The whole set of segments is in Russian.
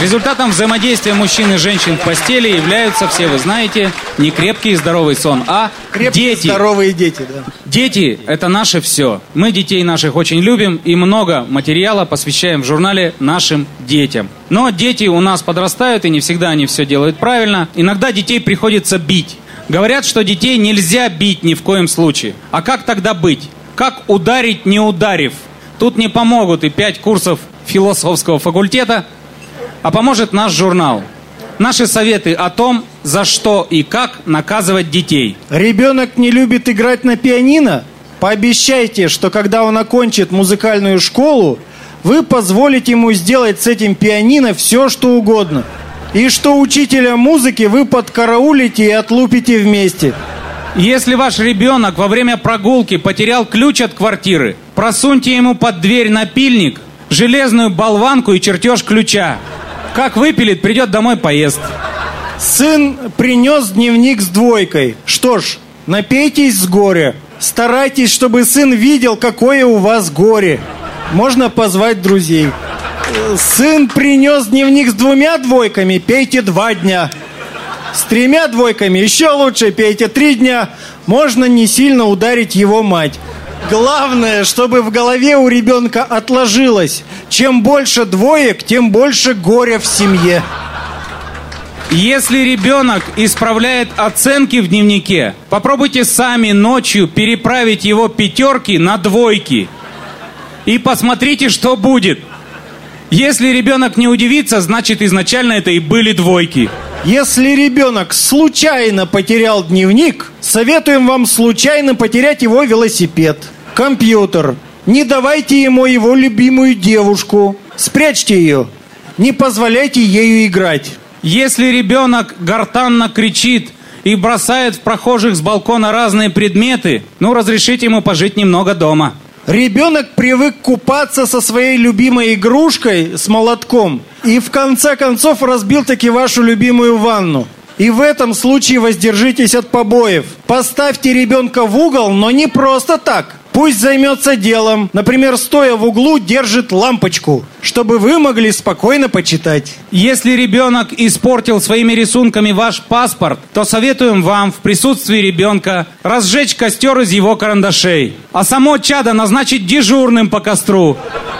Результатом взаимодействия мужчин и женщин в постели являются, все вы знаете, не крепкий и здоровый сон, а Крепкие, дети. здоровые дети, да. Дети – это наше все. Мы детей наших очень любим и много материала посвящаем в журнале нашим детям. Но дети у нас подрастают, и не всегда они все делают правильно. Иногда детей приходится бить. Говорят, что детей нельзя бить ни в коем случае. А как тогда быть? Как ударить, не ударив? Тут не помогут и пять курсов философского факультета, а поможет наш журнал. Наши советы о том, за что и как наказывать детей. Ребенок не любит играть на пианино? Пообещайте, что когда он окончит музыкальную школу, вы позволите ему сделать с этим пианино все, что угодно. И что учителя музыки вы подкараулите и отлупите вместе. Если ваш ребенок во время прогулки потерял ключ от квартиры, просуньте ему под дверь напильник, железную болванку и чертеж ключа. Как выпилит, придет домой, поест. Сын принес дневник с двойкой. Что ж, напейтесь с горя. Старайтесь, чтобы сын видел, какое у вас горе. Можно позвать друзей. Сын принес дневник с двумя двойками, пейте два дня. С тремя двойками еще лучше пейте три дня. Можно не сильно ударить его мать. Главное, чтобы в голове у ребенка отложилось. Чем больше двоек, тем больше горя в семье. Если ребенок исправляет оценки в дневнике, попробуйте сами ночью переправить его пятерки на двойки. И посмотрите, что будет. Если ребенок не удивится, значит изначально это и были двойки. Если ребенок случайно потерял дневник, советуем вам случайно потерять его велосипед, компьютер. Не давайте ему его любимую девушку. Спрячьте ее. Не позволяйте ею играть. Если ребенок гортанно кричит и бросает в прохожих с балкона разные предметы, ну разрешите ему пожить немного дома. Ребенок привык купаться со своей любимой игрушкой с молотком и в конце концов разбил таки вашу любимую ванну. И в этом случае воздержитесь от побоев. Поставьте ребенка в угол, но не просто так. Пусть займется делом. Например, стоя в углу, держит лампочку, чтобы вы могли спокойно почитать. Если ребенок испортил своими рисунками ваш паспорт, то советуем вам в присутствии ребенка разжечь костер из его карандашей, а само чадо назначить дежурным по костру.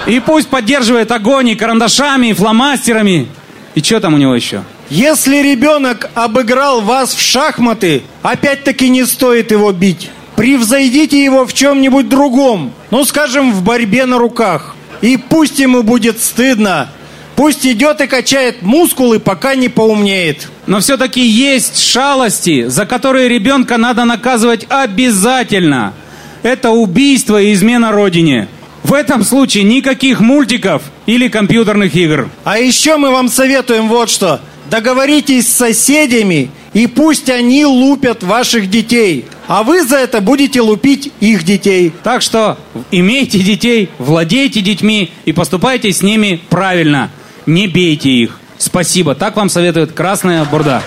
И пусть поддерживает огонь и карандашами, и фломастерами. И что там у него еще? Если ребенок обыграл вас в шахматы, опять-таки не стоит его бить. Превзойдите его в чем-нибудь другом, ну, скажем, в борьбе на руках. И пусть ему будет стыдно. Пусть идет и качает мускулы, пока не поумнеет. Но все-таки есть шалости, за которые ребенка надо наказывать обязательно. Это убийство и измена родине. В этом случае никаких мультиков или компьютерных игр. А еще мы вам советуем вот что. Договоритесь с соседями, и пусть они лупят ваших детей. А вы за это будете лупить их детей. Так что имейте детей, владейте детьми и поступайте с ними правильно. Не бейте их. Спасибо. Так вам советует Красная Бурда.